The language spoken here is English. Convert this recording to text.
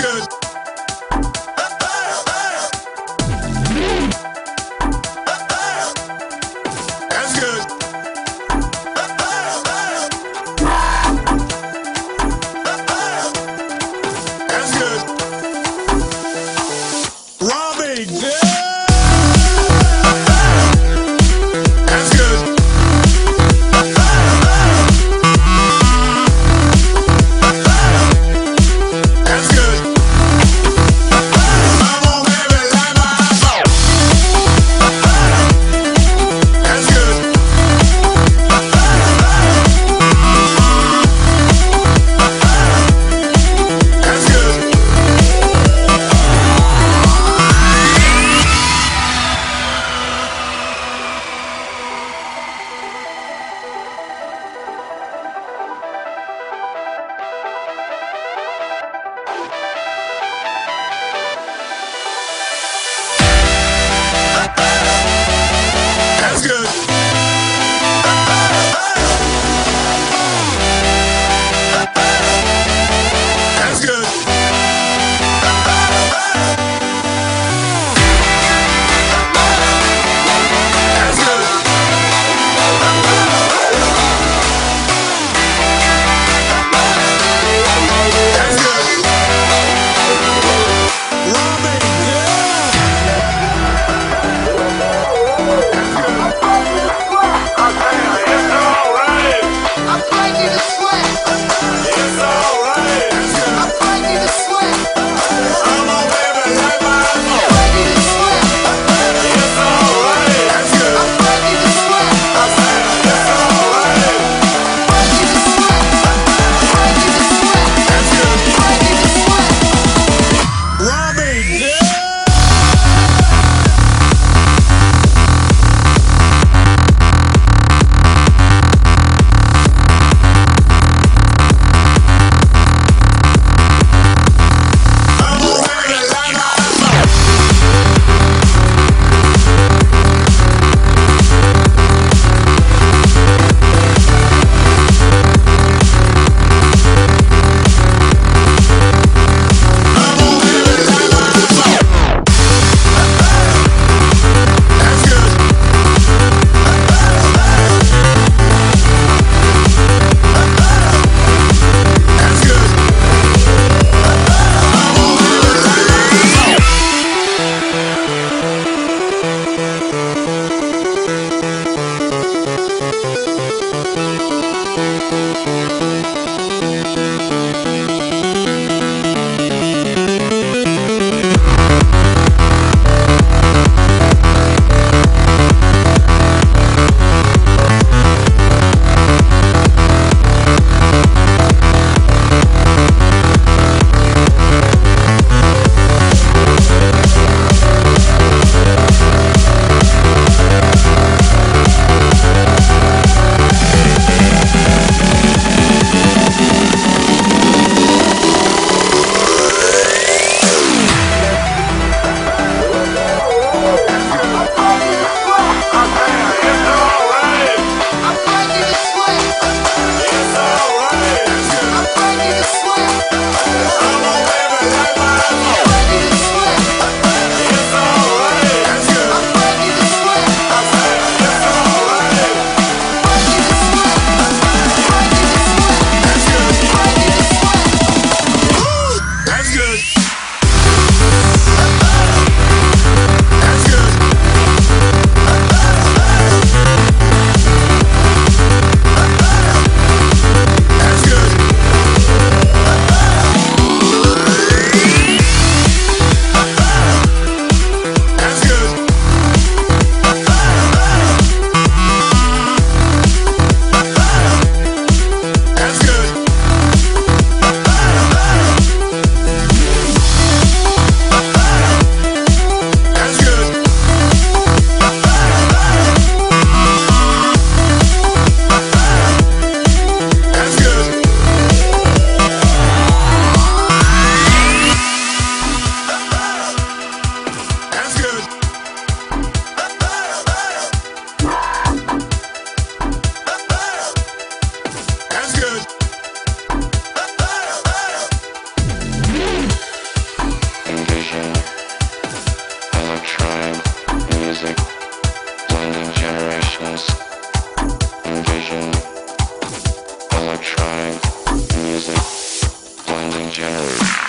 good. Blending generations.